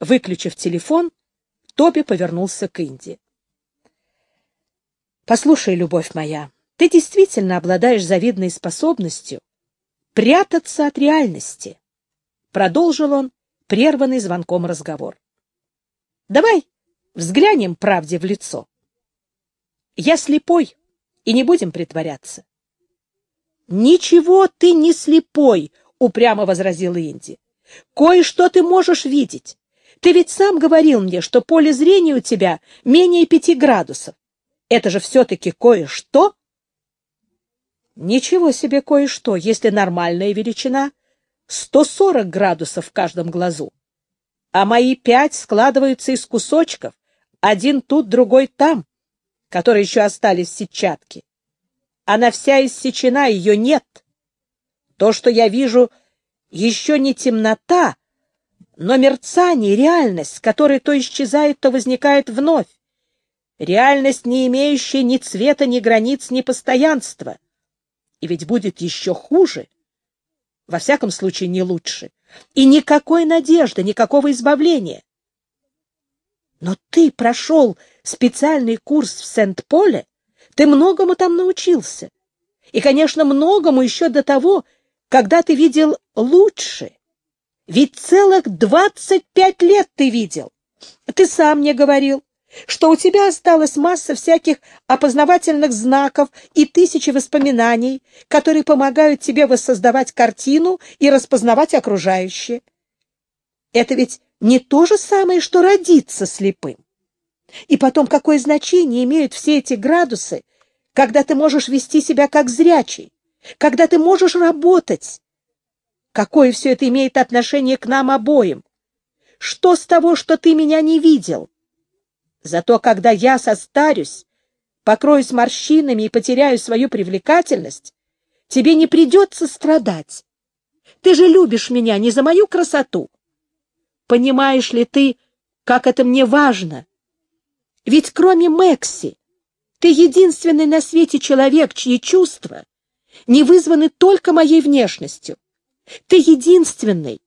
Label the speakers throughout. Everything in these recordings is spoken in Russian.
Speaker 1: Выключив телефон, Тоби повернулся к Инди. «Послушай, любовь моя, ты действительно обладаешь завидной способностью прятаться от реальности», — продолжил он, прерванный звонком разговор. «Давай взглянем правде в лицо. Я слепой, и не будем притворяться». «Ничего ты не слепой», — упрямо возразил Инди. «Кое-что ты можешь видеть. Ты ведь сам говорил мне, что поле зрения у тебя менее пяти градусов. Это же все-таки кое-что. Ничего себе кое-что, если нормальная величина — 140 градусов в каждом глазу. А мои пять складываются из кусочков, один тут, другой там, которые еще остались в сетчатке. Она вся иссечена, ее нет. То, что я вижу, еще не темнота, но мерцание, реальность, которая то исчезает, то возникает вновь. Реальность, не имеющая ни цвета, ни границ, ни постоянства. И ведь будет еще хуже. Во всяком случае, не лучше. И никакой надежды, никакого избавления. Но ты прошел специальный курс в Сент-Поле, ты многому там научился. И, конечно, многому еще до того, когда ты видел лучше. Ведь целых двадцать пять лет ты видел. Ты сам мне говорил, что у тебя осталась масса всяких опознавательных знаков и тысячи воспоминаний, которые помогают тебе воссоздавать картину и распознавать окружающее. Это ведь не то же самое, что родиться слепым. И потом, какое значение имеют все эти градусы, когда ты можешь вести себя как зрячий, когда ты можешь работать, Какое все это имеет отношение к нам обоим? Что с того, что ты меня не видел? Зато когда я состарюсь, покроюсь морщинами и потеряю свою привлекательность, тебе не придется страдать. Ты же любишь меня не за мою красоту. Понимаешь ли ты, как это мне важно? Ведь кроме Мэкси, ты единственный на свете человек, чьи чувства не вызваны только моей внешностью. Ты единственный,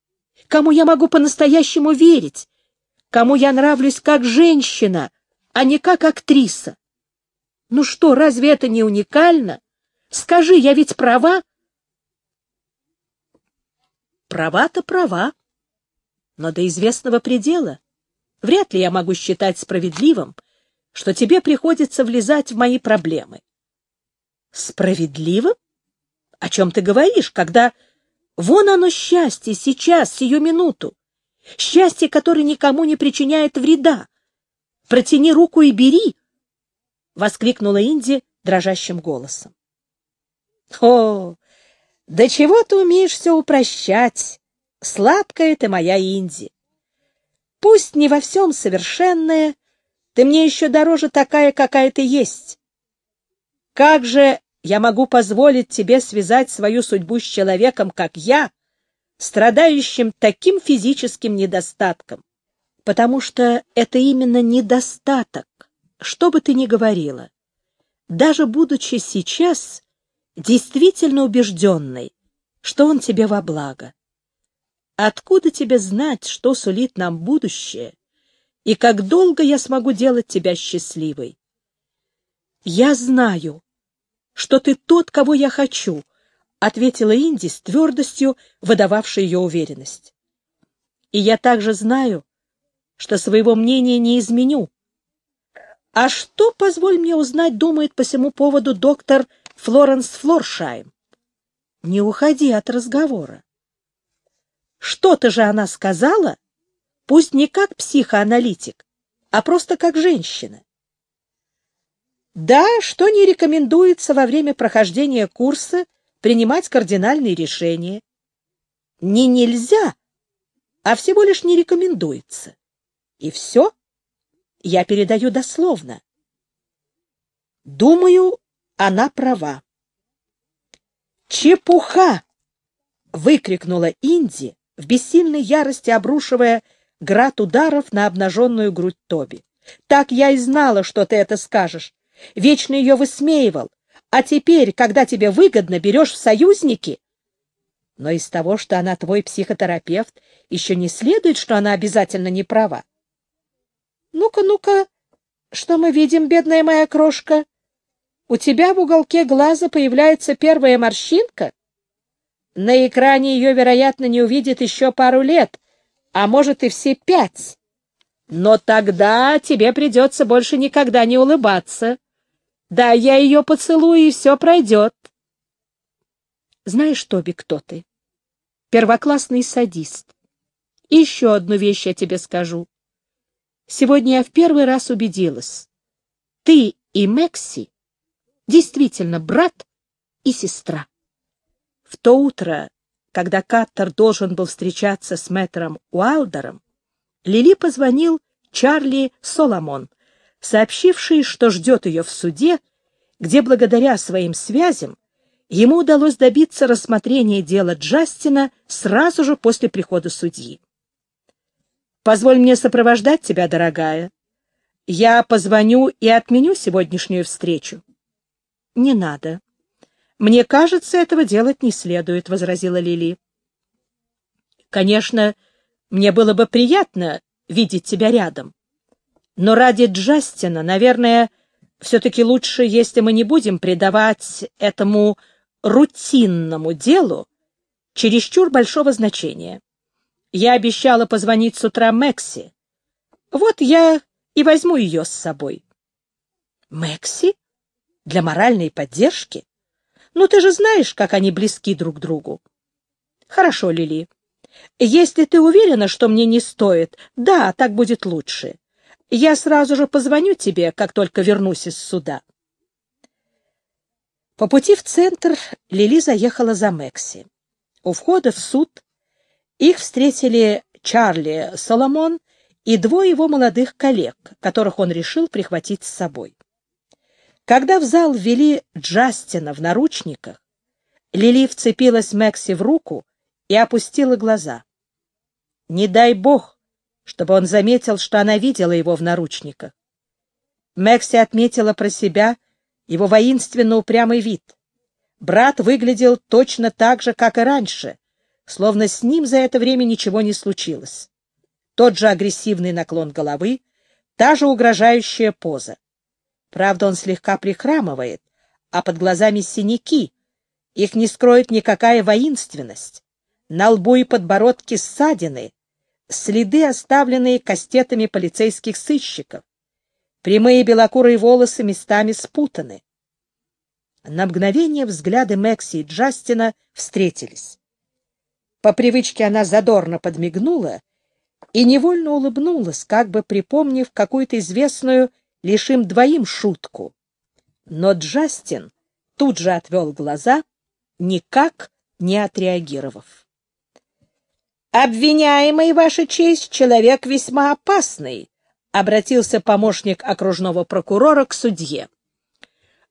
Speaker 1: кому я могу по-настоящему верить, кому я нравлюсь как женщина, а не как актриса. Ну что, разве это не уникально? Скажи, я ведь права? Права-то права, но до известного предела. Вряд ли я могу считать справедливым, что тебе приходится влезать в мои проблемы. Справедливым? О чем ты говоришь, когда Вон оно счастье сейчас, сию минуту. Счастье, которое никому не причиняет вреда. Протяни руку и бери, — воскликнула Инди дрожащим голосом. О, да чего ты умеешь все упрощать? Сладкая ты моя Инди. Пусть не во всем совершенная, ты мне еще дороже такая, какая ты есть. Как же я могу позволить тебе связать свою судьбу с человеком, как я, страдающим таким физическим недостатком, потому что это именно недостаток, что бы ты ни говорила, даже будучи сейчас действительно убежденной, что он тебе во благо. Откуда тебе знать, что сулит нам будущее, и как долго я смогу делать тебя счастливой? Я знаю, что ты тот, кого я хочу, — ответила Инди с твердостью, выдававшей ее уверенность. И я также знаю, что своего мнения не изменю. А что, позволь мне узнать, думает по всему поводу доктор Флоренс Флоршайм? Не уходи от разговора. Что-то же она сказала, пусть не как психоаналитик, а просто как женщина. Да, что не рекомендуется во время прохождения курса принимать кардинальные решения. Не нельзя, а всего лишь не рекомендуется. И все. Я передаю дословно. Думаю, она права. «Чепуха!» — выкрикнула Инди, в бессильной ярости обрушивая град ударов на обнаженную грудь Тоби. «Так я и знала, что ты это скажешь вечно ее высмеивал, а теперь, когда тебе выгодно, берешь в союзники? Но из того, что она твой психотерапевт, еще не следует, что она обязательно не права. Ну-ка, ну-ка, что мы видим, бедная моя крошка? У тебя в уголке глаза появляется первая морщинка? На экране ее, вероятно, не увидит еще пару лет, а может и все пять. Но тогда тебе придется больше никогда не улыбаться. Да, я ее поцелую, и все пройдет. Знаешь, Тоби, кто ты? Первоклассный садист. И еще одну вещь я тебе скажу. Сегодня я в первый раз убедилась. Ты и Мекси действительно брат и сестра. В то утро, когда Каттер должен был встречаться с мэтром Уайлдером, Лили позвонил Чарли Соломон, сообщивший, что ждет ее в суде, где благодаря своим связям ему удалось добиться рассмотрения дела Джастина сразу же после прихода судьи. «Позволь мне сопровождать тебя, дорогая. Я позвоню и отменю сегодняшнюю встречу». «Не надо. Мне кажется, этого делать не следует», — возразила Лили. «Конечно, мне было бы приятно видеть тебя рядом. Но ради Джастина, наверное, все-таки лучше, если мы не будем придавать этому рутинному делу чересчур большого значения. Я обещала позвонить с утра Мэкси. Вот я и возьму ее с собой. Мэкси? Для моральной поддержки? Ну, ты же знаешь, как они близки друг другу. Хорошо, Лили. Если ты уверена, что мне не стоит, да, так будет лучше. Я сразу же позвоню тебе, как только вернусь из суда. По пути в центр Лили заехала за Мэкси. У входа в суд их встретили Чарли Соломон и двое его молодых коллег, которых он решил прихватить с собой. Когда в зал ввели Джастина в наручниках, Лили вцепилась Мэкси в руку и опустила глаза. Не дай бог, чтобы он заметил, что она видела его в наручниках. Мэкси отметила про себя его воинственно упрямый вид. Брат выглядел точно так же, как и раньше, словно с ним за это время ничего не случилось. Тот же агрессивный наклон головы, та же угрожающая поза. Правда, он слегка прихрамывает, а под глазами синяки. Их не скроет никакая воинственность. На лбу и подбородке ссадины, следы, оставленные кастетами полицейских сыщиков. Прямые белокурые волосы местами спутаны. На мгновение взгляды Мэкси и Джастина встретились. По привычке она задорно подмигнула и невольно улыбнулась, как бы припомнив какую-то известную лишь им двоим шутку. Но Джастин тут же отвел глаза, никак не отреагировав. «Обвиняемый, Ваша честь, человек весьма опасный», — обратился помощник окружного прокурора к судье.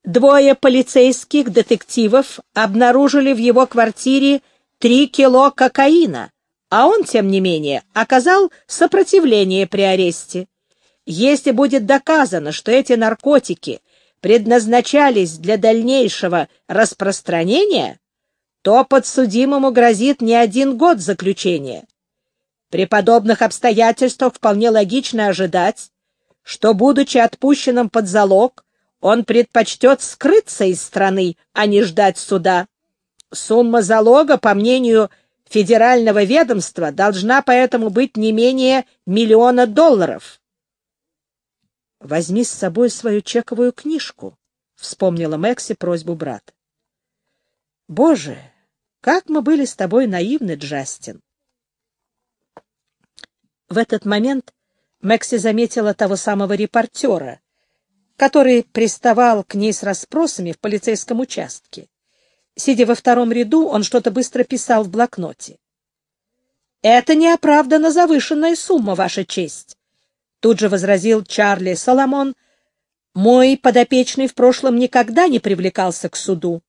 Speaker 1: Двое полицейских детективов обнаружили в его квартире три кило кокаина, а он, тем не менее, оказал сопротивление при аресте. Если будет доказано, что эти наркотики предназначались для дальнейшего распространения, то подсудимому грозит не один год заключения. При подобных обстоятельствах вполне логично ожидать, что, будучи отпущенным под залог, он предпочтет скрыться из страны, а не ждать суда. Сумма залога, по мнению федерального ведомства, должна поэтому быть не менее миллиона долларов. «Возьми с собой свою чековую книжку», — вспомнила Мэкси просьбу брата. «Боже, как мы были с тобой наивны, Джастин!» В этот момент Мэкси заметила того самого репортера, который приставал к ней с расспросами в полицейском участке. Сидя во втором ряду, он что-то быстро писал в блокноте. «Это неоправданно завышенная сумма, Ваша честь», — тут же возразил Чарли Соломон. «Мой подопечный в прошлом никогда не привлекался к суду.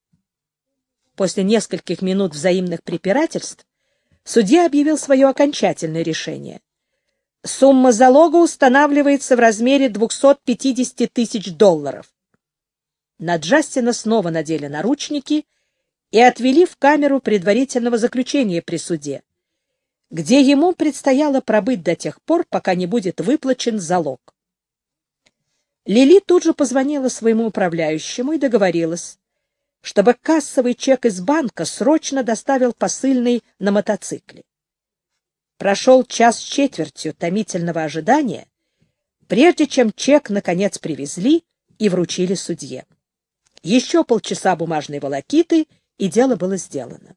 Speaker 1: После нескольких минут взаимных препирательств судья объявил свое окончательное решение. Сумма залога устанавливается в размере 250 тысяч долларов. На Джастина снова надели наручники и отвели в камеру предварительного заключения при суде, где ему предстояло пробыть до тех пор, пока не будет выплачен залог. Лили тут же позвонила своему управляющему и договорилась, чтобы кассовый чек из банка срочно доставил посыльный на мотоцикле. Прошел час с четвертью томительного ожидания, прежде чем чек наконец привезли и вручили судье. Еще полчаса бумажной волокиты, и дело было сделано.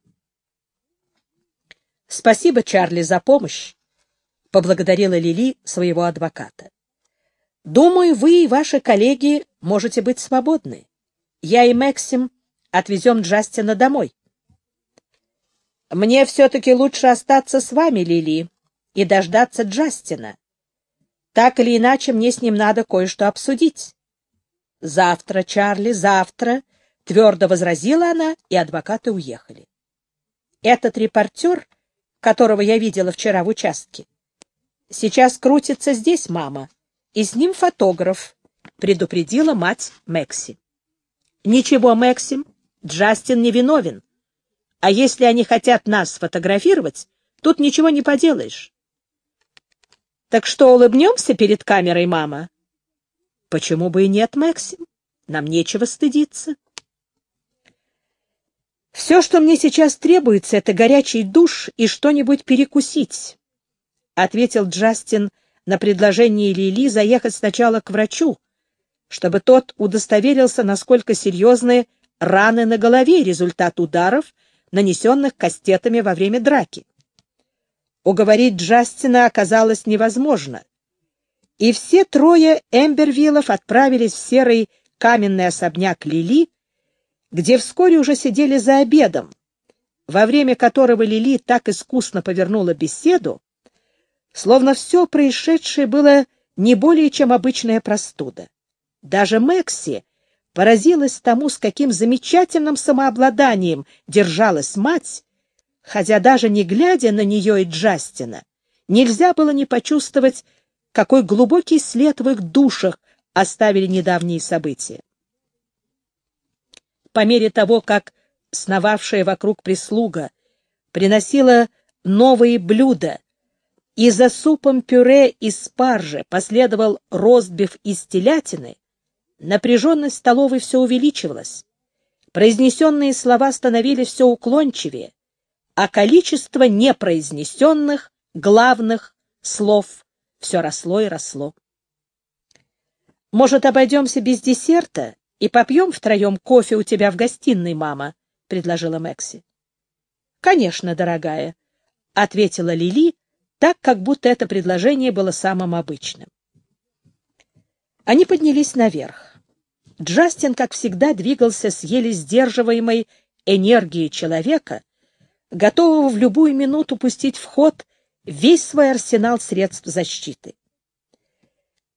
Speaker 1: «Спасибо, Чарли, за помощь», — поблагодарила Лили своего адвоката. «Думаю, вы и ваши коллеги можете быть свободны. Я и Максим отвезем Джастина домой». «Мне все-таки лучше остаться с вами, Лили, и дождаться Джастина. Так или иначе, мне с ним надо кое-что обсудить». «Завтра, Чарли, завтра», — твердо возразила она, и адвокаты уехали. Этот репортер которого я видела вчера в участке. Сейчас крутится здесь мама, и с ним фотограф, предупредила мать Мэкси. Ничего, Мэксим, Джастин не виновен. А если они хотят нас сфотографировать, тут ничего не поделаешь. Так что, улыбнемся перед камерой, мама? Почему бы и нет, Мэксим? Нам нечего стыдиться. Все, что мне сейчас требуется, это горячий душ и что-нибудь перекусить, — ответил Джастин на предложение Лили заехать сначала к врачу, чтобы тот удостоверился, насколько серьезны раны на голове результат ударов, нанесенных кастетами во время драки. Уговорить Джастина оказалось невозможно, и все трое Эмбервиллов отправились в серый каменный особняк Лили, где вскоре уже сидели за обедом, во время которого Лили так искусно повернула беседу, словно все происшедшее было не более чем обычная простуда. Даже Мэкси поразилась тому, с каким замечательным самообладанием держалась мать, хотя даже не глядя на нее и Джастина, нельзя было не почувствовать, какой глубокий след в их душах оставили недавние события. По мере того, как сновавшая вокруг прислуга приносила новые блюда, и за супом пюре из спаржи последовал ростбиф из телятины, напряженность столовой все увеличивалась. Произнесенные слова становились все уклончивее, а количество непроизнесенных главных слов все росло и росло. «Может, обойдемся без десерта?» и попьем втроем кофе у тебя в гостиной, мама, — предложила Мэкси. — Конечно, дорогая, — ответила Лили, так, как будто это предложение было самым обычным. Они поднялись наверх. Джастин, как всегда, двигался с еле сдерживаемой энергией человека, готового в любую минуту пустить в ход весь свой арсенал средств защиты.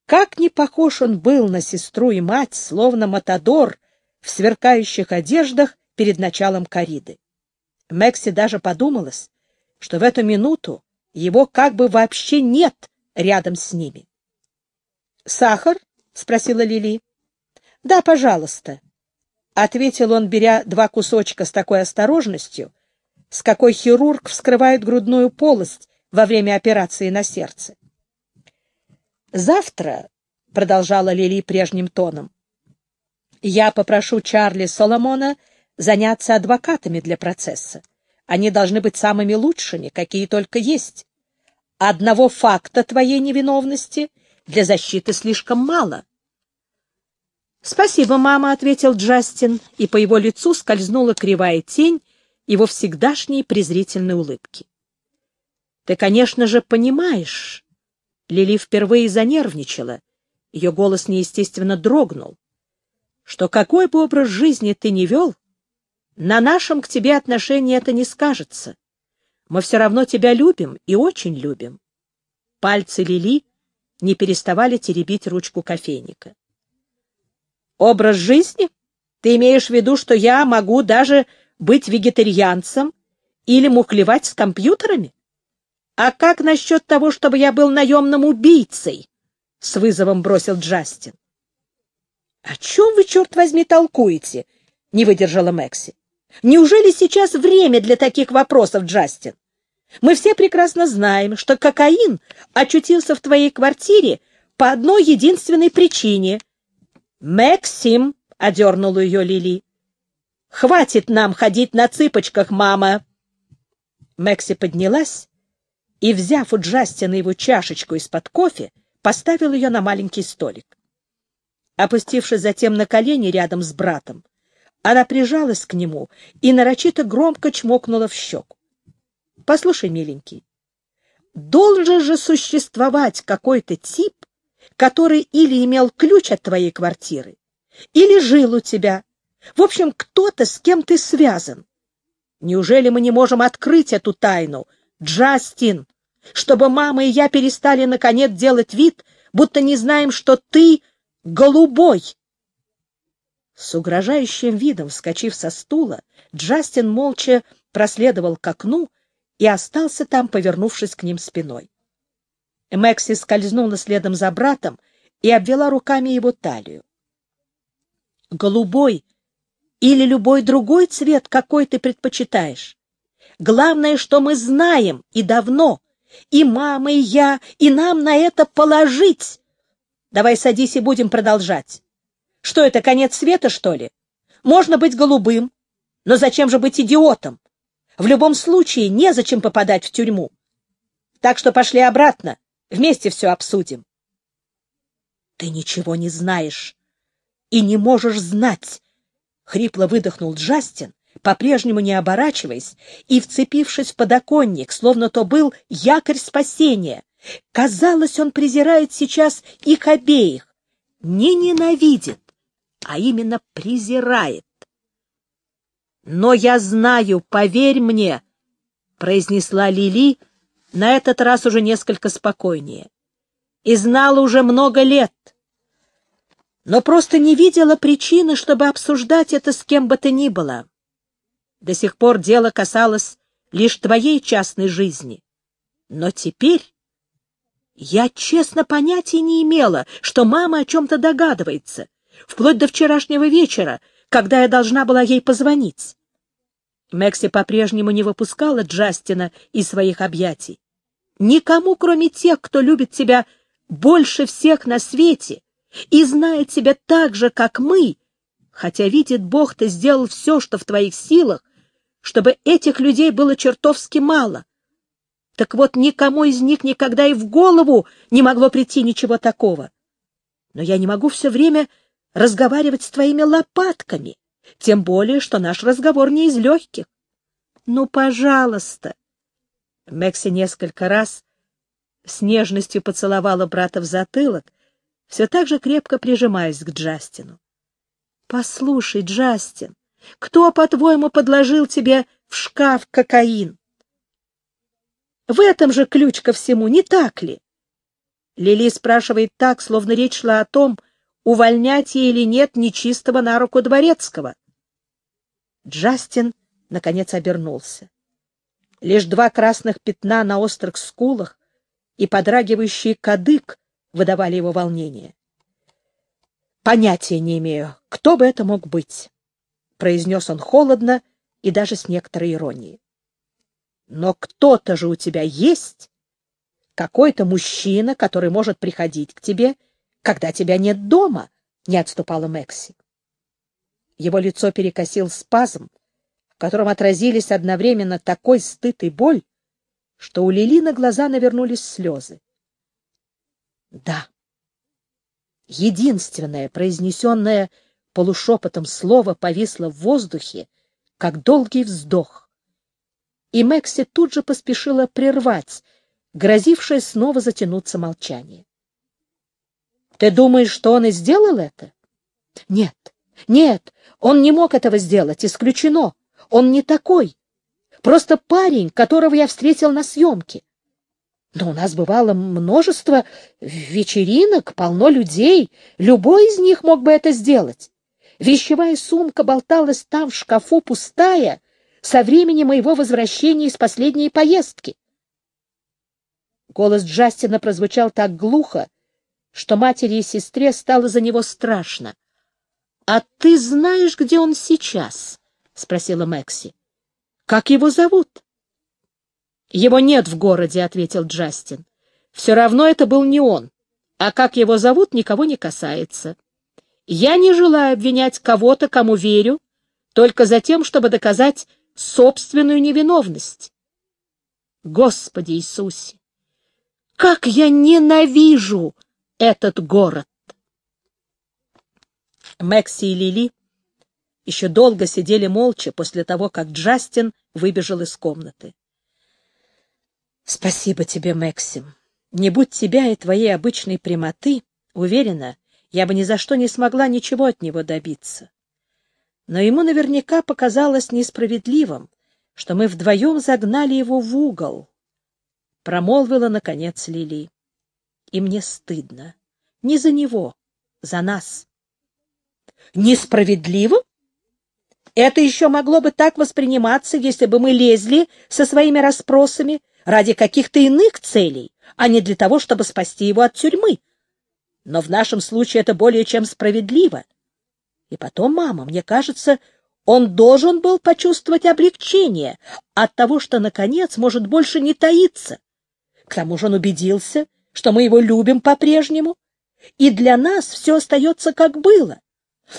Speaker 1: Как не похож он был на сестру и мать, словно матадор в сверкающих одеждах перед началом кориды. Мэкси даже подумалось, что в эту минуту его как бы вообще нет рядом с ними. «Сахар?» — спросила Лили. «Да, пожалуйста», — ответил он, беря два кусочка с такой осторожностью, с какой хирург вскрывает грудную полость во время операции на сердце. Завтра, — продолжала Лили прежним тоном, — я попрошу Чарли Соломона заняться адвокатами для процесса. Они должны быть самыми лучшими, какие только есть. Одного факта твоей невиновности для защиты слишком мало. «Спасибо, мама», — ответил Джастин, и по его лицу скользнула кривая тень его всегдашней презрительной улыбки. «Ты, конечно же, понимаешь, Лили впервые занервничала. Ее голос неестественно дрогнул. Что какой бы образ жизни ты ни вел, на нашем к тебе отношении это не скажется. Мы все равно тебя любим и очень любим. Пальцы Лили не переставали теребить ручку кофейника. Образ жизни? Ты имеешь в виду, что я могу даже быть вегетарианцем или мухлевать с компьютерами? «А как насчет того, чтобы я был наемным убийцей?» — с вызовом бросил Джастин. «О чем вы, черт возьми, толкуете?» — не выдержала Мэкси. Неужели сейчас время для таких вопросов, Джастин? Мы все прекрасно знаем, что кокаин очутился в твоей квартире по одной единственной причине. «Максим», — одернула ее Лили, — «хватит нам ходить на цыпочках, мама». Мэкси поднялась и, взяв у Джастина его чашечку из-под кофе, поставил ее на маленький столик. Опустившись затем на колени рядом с братом, она прижалась к нему и нарочито громко чмокнула в щеку. — Послушай, миленький, должен же существовать какой-то тип, который или имел ключ от твоей квартиры, или жил у тебя. В общем, кто-то, с кем ты связан. Неужели мы не можем открыть эту тайну, Джастин, чтобы мама и я перестали, наконец, делать вид, будто не знаем, что ты голубой? С угрожающим видом, вскочив со стула, Джастин молча проследовал к окну и остался там, повернувшись к ним спиной. Мэкси скользнула следом за братом и обвела руками его талию. «Голубой или любой другой цвет, какой ты предпочитаешь? Главное, что мы знаем и давно, и мама, и я, и нам на это положить. Давай садись и будем продолжать. Что это, конец света, что ли? Можно быть голубым, но зачем же быть идиотом? В любом случае, незачем попадать в тюрьму. Так что пошли обратно. Вместе все обсудим. Ты ничего не знаешь и не можешь знать, — хрипло выдохнул Джастин, по-прежнему не оборачиваясь и вцепившись в подоконник, словно то был якорь спасения. Казалось, он презирает сейчас их обеих, не ненавидит, а именно презирает. «Но я знаю, поверь мне», — произнесла Лили, — на этот раз уже несколько спокойнее. И знала уже много лет, но просто не видела причины, чтобы обсуждать это с кем бы то ни было. До сих пор дело касалось лишь твоей частной жизни. Но теперь я честно понятия не имела, что мама о чем-то догадывается, вплоть до вчерашнего вечера, когда я должна была ей позвонить. Мэкси по-прежнему не выпускала Джастина из своих объятий. Никому, кроме тех, кто любит тебя больше всех на свете и знает тебя так же, как мы, хотя видит Бог, ты сделал все, что в твоих силах, чтобы этих людей было чертовски мало. Так вот, никому из них никогда и в голову не могло прийти ничего такого. Но я не могу все время разговаривать с твоими лопатками, тем более, что наш разговор не из легких. Ну, пожалуйста, Мэкси несколько раз с нежностью поцеловала брата в затылок, все так же крепко прижимаясь к Джастину. — Послушай, Джастин, кто, по-твоему, подложил тебе в шкаф кокаин? В этом же ключ ко всему, не так ли? Лили спрашивает так, словно речь шла о том, увольнять ей или нет нечистого на руку дворецкого. Джастин, наконец, обернулся. Лишь два красных пятна на острых скулах и подрагивающий кадык выдавали его волнение. «Понятия не имею, кто бы это мог быть», — произнес он холодно и даже с некоторой иронией. «Но кто-то же у тебя есть, какой-то мужчина, который может приходить к тебе, когда тебя нет дома», — не отступала Мэкси. Его лицо перекосил спазм, котором отразились одновременно такой стыд и боль, что у Лили на глаза навернулись слезы. Да, единственное произнесенное полушепотом слово повисло в воздухе, как долгий вздох. И Мэкси тут же поспешила прервать, грозившее снова затянуться молчание. — Ты думаешь, что он и сделал это? — Нет, нет, он не мог этого сделать, исключено. Он не такой. Просто парень, которого я встретил на съемке. Но у нас бывало множество вечеринок, полно людей. Любой из них мог бы это сделать. Вещевая сумка болталась там в шкафу пустая со времени моего возвращения из последней поездки. Голос Джастина прозвучал так глухо, что матери и сестре стало за него страшно. — А ты знаешь, где он сейчас? — спросила Мэкси. «Как его зовут?» «Его нет в городе», — ответил Джастин. «Все равно это был не он, а как его зовут, никого не касается. Я не желаю обвинять кого-то, кому верю, только за тем, чтобы доказать собственную невиновность. Господи Иисусе! Как я ненавижу этот город! Мэкси и Лили еще долго сидели молча после того, как Джастин выбежал из комнаты. «Спасибо тебе, Максим. Не будь тебя и твоей обычной прямоты, уверена, я бы ни за что не смогла ничего от него добиться. Но ему наверняка показалось несправедливым, что мы вдвоем загнали его в угол. Промолвила, наконец, Лили. И мне стыдно. Не за него, за нас. Несправедливо? Это еще могло бы так восприниматься, если бы мы лезли со своими расспросами ради каких-то иных целей, а не для того, чтобы спасти его от тюрьмы. Но в нашем случае это более чем справедливо. И потом, мама, мне кажется, он должен был почувствовать облегчение от того, что, наконец, может больше не таиться. К тому же он убедился, что мы его любим по-прежнему, и для нас все остается как было.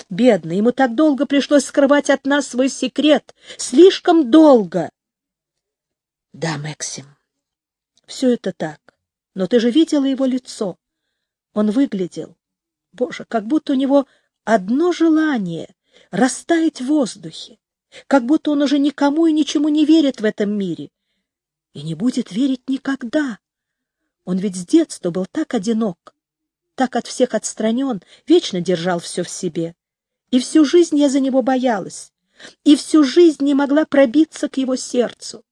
Speaker 1: Бедно, ему так долго пришлось скрывать от нас свой секрет. Слишком долго. Да, Максим, все это так. Но ты же видела его лицо. Он выглядел, боже, как будто у него одно желание — растаять в воздухе, как будто он уже никому и ничему не верит в этом мире и не будет верить никогда. Он ведь с детства был так одинок, так от всех отстранен, вечно держал все в себе. И всю жизнь я за него боялась, и всю жизнь не могла пробиться к его сердцу.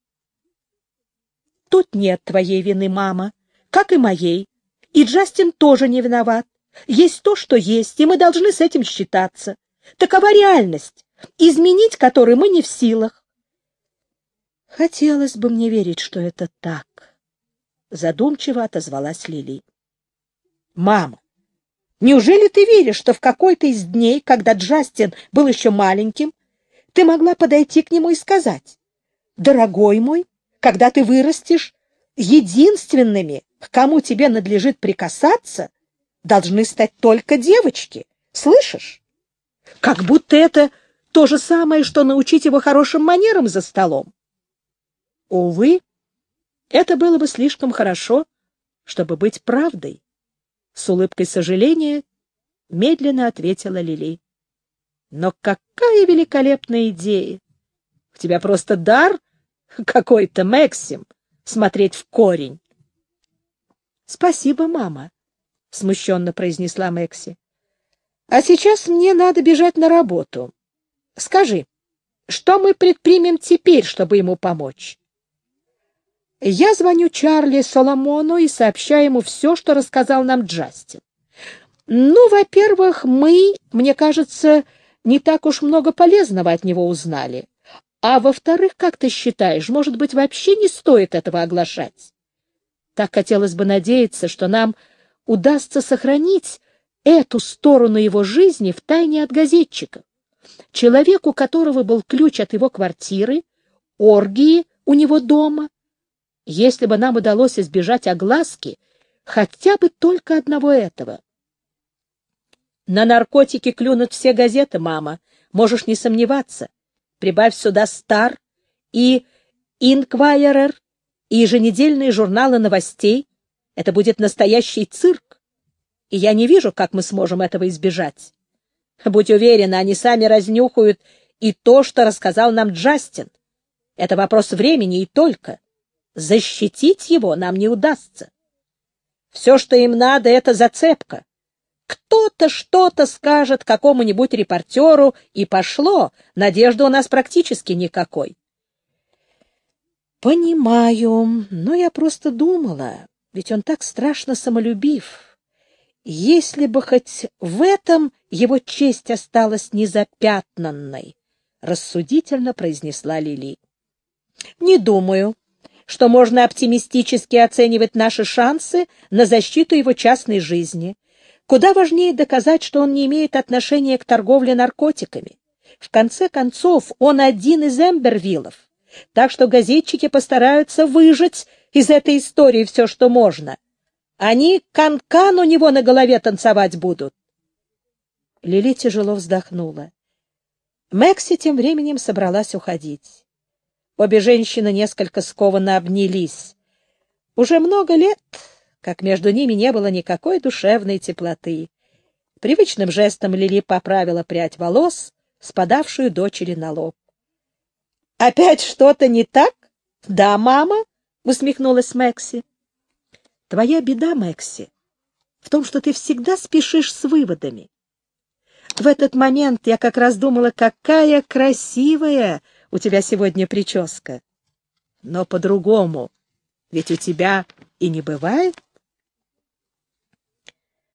Speaker 1: Тут нет твоей вины, мама, как и моей. И Джастин тоже не виноват. Есть то, что есть, и мы должны с этим считаться. Такова реальность, изменить которую мы не в силах. Хотелось бы мне верить, что это так. Задумчиво отозвалась Лили. Мама, неужели ты веришь, что в какой-то из дней, когда Джастин был еще маленьким, ты могла подойти к нему и сказать, «Дорогой мой, когда ты вырастешь, единственными, к кому тебе надлежит прикасаться, должны стать только девочки. Слышишь? Как будто это то же самое, что научить его хорошим манерам за столом. Увы, это было бы слишком хорошо, чтобы быть правдой. С улыбкой сожаления медленно ответила Лили. Но какая великолепная идея! У тебя просто дар какой-то, Максим, смотреть в корень. — Спасибо, мама, — смущенно произнесла Мэкси. — А сейчас мне надо бежать на работу. Скажи, что мы предпримем теперь, чтобы ему помочь? Я звоню Чарли Соломону и сообщаю ему все, что рассказал нам Джастин. Ну, во-первых, мы, мне кажется, не так уж много полезного от него узнали. А во-вторых, как ты считаешь, может быть, вообще не стоит этого оглашать? Так хотелось бы надеяться, что нам удастся сохранить эту сторону его жизни в тайне от газетчиков. Человеку, у которого был ключ от его квартиры, оргии у него дома. Если бы нам удалось избежать огласки, хотя бы только одного этого. На наркотики клюнут все газеты, мама, можешь не сомневаться. Прибавь сюда «Стар» и «Инквайерер» и еженедельные журналы новостей. Это будет настоящий цирк. И я не вижу, как мы сможем этого избежать. Будь уверена, они сами разнюхают и то, что рассказал нам Джастин. Это вопрос времени и только. Защитить его нам не удастся. Все, что им надо, — это зацепка. Кто-то что-то скажет какому-нибудь репортеру, и пошло. Надежды у нас практически никакой. Понимаю, но я просто думала, ведь он так страшно самолюбив. Если бы хоть в этом его честь осталась незапятнанной, рассудительно произнесла Лили. Не думаю, что можно оптимистически оценивать наши шансы на защиту его частной жизни. Куда важнее доказать, что он не имеет отношения к торговле наркотиками. В конце концов, он один из Эмбервиллов, так что газетчики постараются выжать из этой истории все, что можно. Они канкан -кан у него на голове танцевать будут. Лили тяжело вздохнула. Мэкси тем временем собралась уходить. Обе женщины несколько скованно обнялись. Уже много лет, как между ними не было никакой душевной теплоты. Привычным жестом Лили поправила прядь волос, спадавшую дочери на лоб. — Опять что-то не так? — Да, мама, — усмехнулась Мэкси. — Твоя беда, Мэкси, в том, что ты всегда спешишь с выводами. В этот момент я как раз думала, какая красивая у тебя сегодня прическа. Но по-другому, ведь у тебя и не бывает.